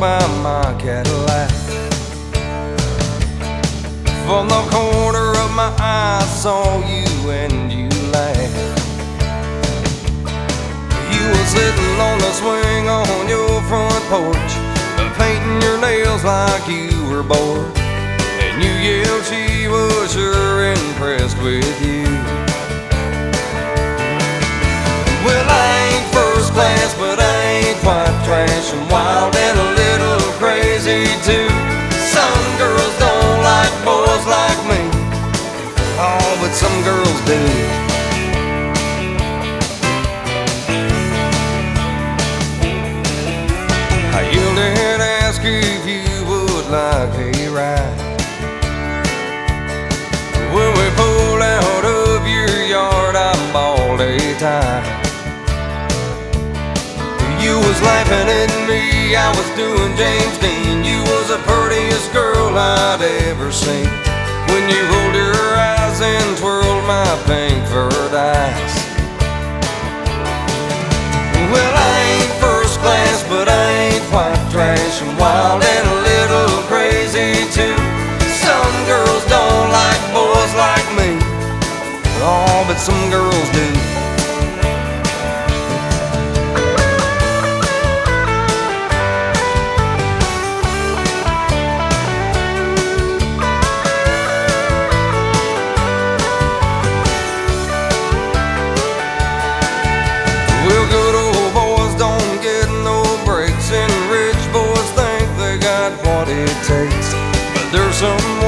by my Cadillac. From the corner of my eye, I saw you and you laughed. You were sitting on the swing on your front porch, painting your nails like you were bored. And you yelled she was sure impressed with you. Girls do. I yelled and asked if you would like a ride. When we pulled out of your yard, I bawled a tie. You was laughing at me, I was doing James Dean. You was the prettiest girl I'd ever seen. When you rolled your eyes and twirled me. But some girls do. Well, good old boys don't get no breaks, and rich boys think they got what it takes. But there's someone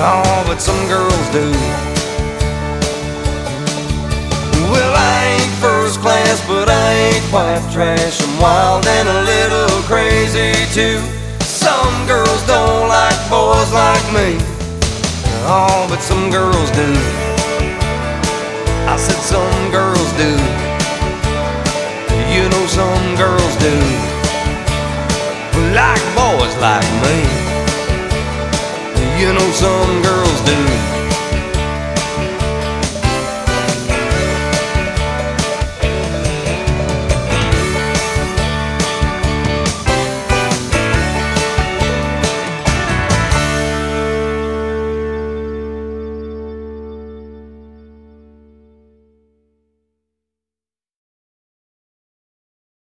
all but some girls do. Well, I ain't first class, but I ain't quite trash. I'm wild and a little crazy too. Some girls don't like boys like me. All but some girls do. I said some girls do. You know some girls do. Like boys like me. You know some girls